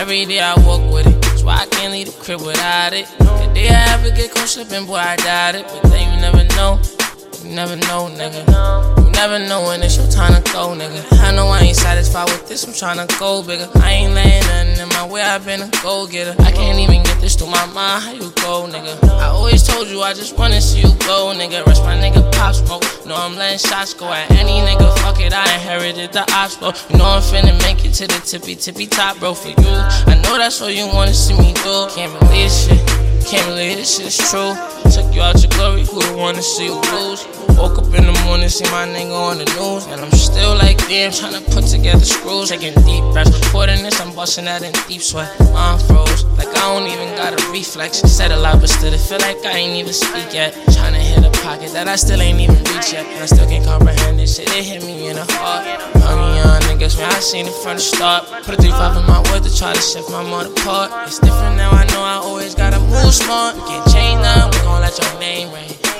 Every day I walk with it. That's why I can't leave the crib without it. The day I ever get caught slipping, boy, I doubt it. But then you never know. You never know, nigga. You never know when it's your time to go, nigga. I know I ain't satisfied with this, I'm tryna go bigger. I ain't laying nothing in my way, I've been a go getter. I can't even get this through my mind, how you go, nigga. I always told you I just wanna see you go, nigga. Rush my nigga pop smoke. Know I'm letting shots go at any nigga, fuck it, I inherited the ops, bro. You know I'm finna make it to the tippy tippy top, bro, for you. I know that's what you wanna see me do. Can't believe shit. Can't believe this shit is true. Took you out your glory, who wanna see you lose? Woke up in the morning, see my nigga on the news, and I'm still like damn, trying to put together screws. Taking deep breaths, recording this, I'm busting out in deep sweat. I'm froze, like I don't even got a reflex. Said a lot, but still, it feel like I ain't even speak yet. Trying to hit a pocket that I still ain't even reach yet, and I still can't comprehend this shit. It hit me in the heart. Young young niggas, man, I seen it from the start. Put a 3-5 in my wood to try to shift my mother apart. It's different now, I know I always gotta move smart. You can't change nothing, we gon' let your name ring.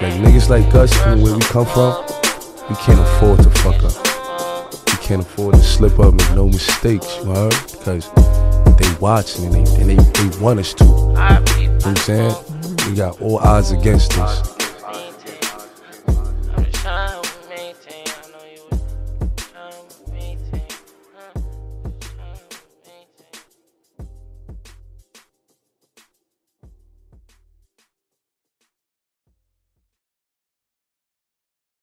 Like niggas like us, from where we come from, we can't afford to fuck up. We can't afford to slip up, make no mistakes, you heard? Because they watching and they, and they, they want us to. You know what I'm saying? We got all odds against us.